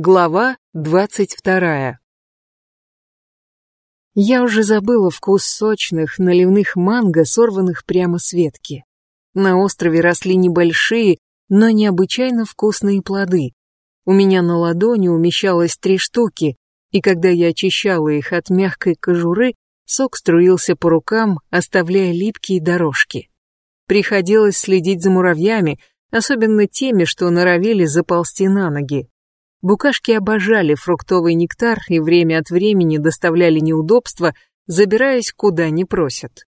Глава двадцать вторая. Я уже забыла вкус сочных, наливных манго, сорванных прямо с ветки. На острове росли небольшие, но необычайно вкусные плоды. У меня на ладони умещалось три штуки, и когда я очищала их от мягкой кожуры, сок струился по рукам, оставляя липкие дорожки. Приходилось следить за муравьями, особенно теми, что норовили заползти на ноги. Букашки обожали фруктовый нектар и время от времени доставляли неудобства, забираясь куда не просят.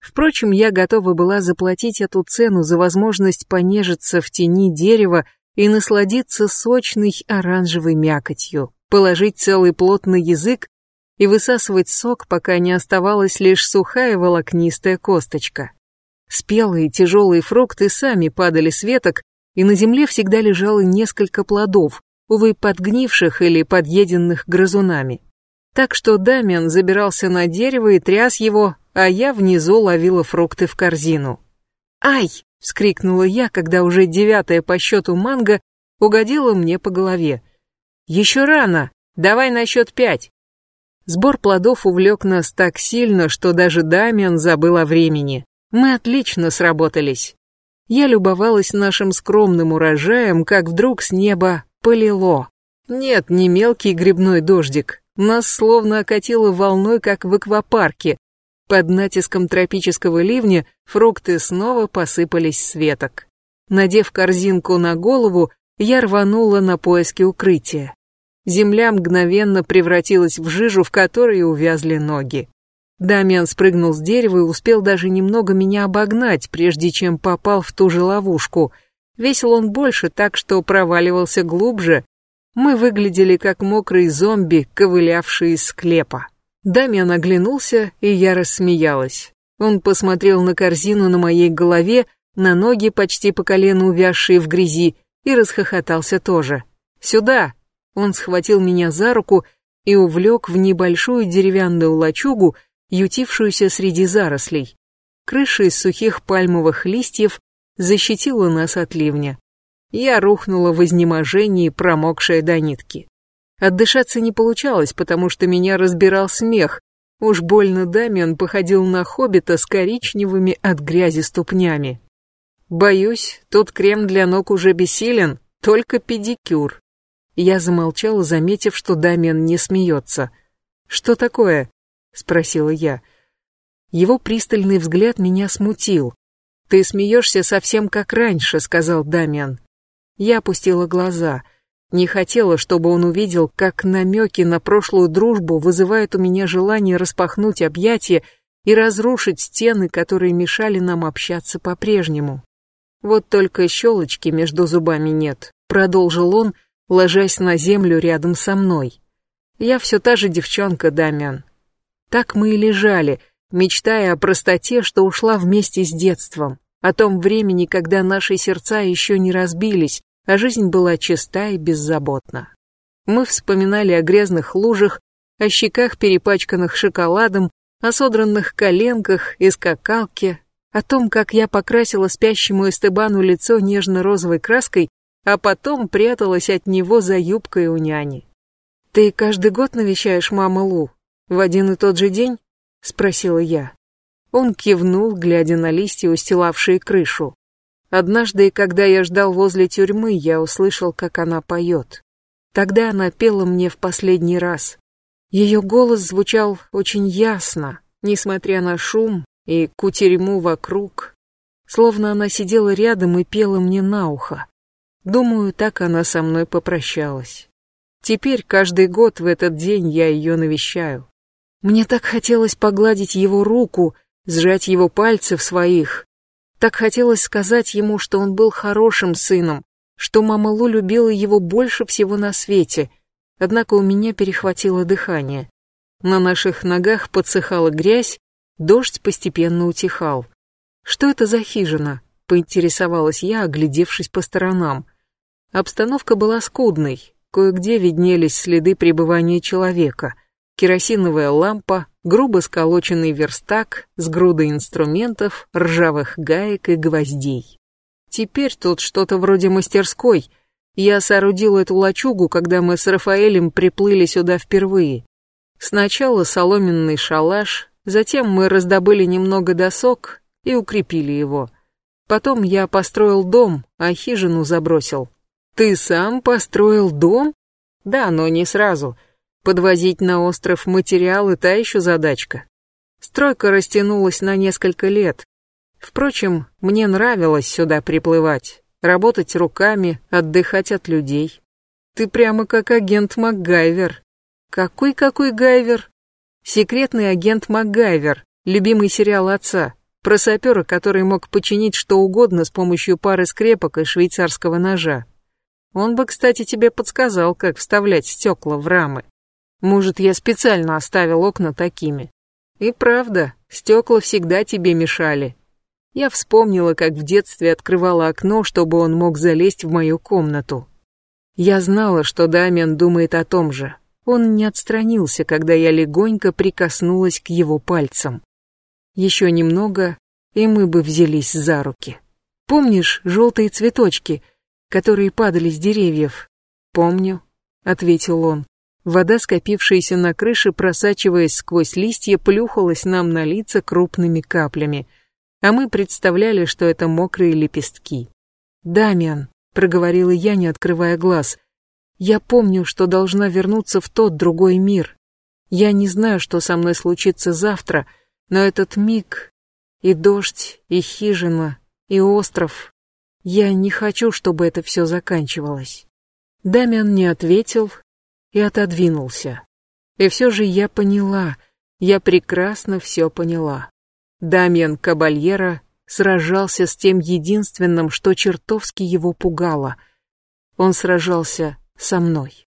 Впрочем, я готова была заплатить эту цену за возможность понежиться в тени дерева и насладиться сочной оранжевой мякотью, положить целый плод на язык и высасывать сок, пока не оставалась лишь сухая волокнистая косточка. Спелые тяжелые фрукты сами падали с веток, и на земле всегда лежало несколько плодов, увы, подгнивших или подъеденных грызунами. Так что Дамиан забирался на дерево и тряс его, а я внизу ловила фрукты в корзину. «Ай!» — вскрикнула я, когда уже девятая по счету манго угодила мне по голове. «Еще рано! Давай на счет пять!» Сбор плодов увлек нас так сильно, что даже Дамиан забыл о времени. Мы отлично сработались. Я любовалась нашим скромным урожаем, как вдруг с неба полило. Нет, не мелкий грибной дождик. Нас словно окатило волной, как в аквапарке. Под натиском тропического ливня фрукты снова посыпались с веток. Надев корзинку на голову, я рванула на поиски укрытия. Земля мгновенно превратилась в жижу, в которой увязли ноги. Дамиан спрыгнул с дерева и успел даже немного меня обогнать, прежде чем попал в ту же ловушку — Весил он больше, так что проваливался глубже. Мы выглядели как мокрые зомби, ковылявшие из склепа. Дамиан оглянулся, и я рассмеялась. Он посмотрел на корзину на моей голове, на ноги, почти по колено увязшие в грязи, и расхохотался тоже. «Сюда!» Он схватил меня за руку и увлек в небольшую деревянную лачугу, ютившуюся среди зарослей. Крыша из сухих пальмовых листьев защитила нас от ливня. Я рухнула в изнеможении, промокшая до нитки. Отдышаться не получалось, потому что меня разбирал смех. Уж больно Дамиан походил на хоббита с коричневыми от грязи ступнями. Боюсь, тот крем для ног уже бессилен, только педикюр. Я замолчала, заметив, что Дамиан не смеется. «Что такое?» — спросила я. Его пристальный взгляд меня смутил. «Ты смеешься совсем как раньше», — сказал Дамиан. Я опустила глаза. Не хотела, чтобы он увидел, как намеки на прошлую дружбу вызывают у меня желание распахнуть объятия и разрушить стены, которые мешали нам общаться по-прежнему. Вот только щелочки между зубами нет, продолжил он, ложась на землю рядом со мной. Я все та же девчонка, Дамиан. Так мы и лежали, мечтая о простоте, что ушла вместе с детством, о том времени, когда наши сердца еще не разбились, а жизнь была чиста и беззаботна. Мы вспоминали о грязных лужах, о щеках, перепачканных шоколадом, о содранных коленках и скакалке, о том, как я покрасила спящему Эстебану лицо нежно-розовой краской, а потом пряталась от него за юбкой у няни. «Ты каждый год навещаешь маму Лу? В один и тот же день?» — спросила я. Он кивнул, глядя на листья, устилавшие крышу. Однажды, когда я ждал возле тюрьмы, я услышал, как она поет. Тогда она пела мне в последний раз. Ее голос звучал очень ясно, несмотря на шум и кутерьму вокруг, словно она сидела рядом и пела мне на ухо. Думаю, так она со мной попрощалась. Теперь каждый год в этот день я ее навещаю. Мне так хотелось погладить его руку, сжать его пальцы в своих. Так хотелось сказать ему, что он был хорошим сыном, что мама Лу любила его больше всего на свете. Однако у меня перехватило дыхание. На наших ногах подсыхала грязь, дождь постепенно утихал. «Что это за хижина?» — поинтересовалась я, оглядевшись по сторонам. Обстановка была скудной, кое-где виднелись следы пребывания человека — керосиновая лампа, грубо сколоченный верстак с грудой инструментов, ржавых гаек и гвоздей. Теперь тут что-то вроде мастерской. Я соорудил эту лачугу, когда мы с Рафаэлем приплыли сюда впервые. Сначала соломенный шалаш, затем мы раздобыли немного досок и укрепили его. Потом я построил дом, а хижину забросил. Ты сам построил дом? Да, но не сразу. Подвозить на остров материалы — та еще задачка. Стройка растянулась на несколько лет. Впрочем, мне нравилось сюда приплывать, работать руками, отдыхать от людей. Ты прямо как агент МакГайвер. Какой-какой Гайвер? Секретный агент МакГайвер, любимый сериал отца, про сапера, который мог починить что угодно с помощью пары скрепок и швейцарского ножа. Он бы, кстати, тебе подсказал, как вставлять стекла в рамы. Может, я специально оставил окна такими. И правда, стекла всегда тебе мешали, я вспомнила, как в детстве открывала окно, чтобы он мог залезть в мою комнату. Я знала, что Дамиан думает о том же. Он не отстранился, когда я легонько прикоснулась к его пальцам. Еще немного, и мы бы взялись за руки. Помнишь желтые цветочки, которые падали с деревьев? Помню, ответил он. Вода, скопившаяся на крыше, просачиваясь сквозь листья, плюхалась нам на лица крупными каплями — а мы представляли, что это мокрые лепестки. «Дамиан», — проговорила я, не открывая глаз, — «я помню, что должна вернуться в тот другой мир. Я не знаю, что со мной случится завтра, но этот миг, и дождь, и хижина, и остров, я не хочу, чтобы это все заканчивалось». Дамиан не ответил и отодвинулся. И все же я поняла, я прекрасно все поняла. Дамьен Кабальера сражался с тем единственным, что чертовски его пугало. Он сражался со мной.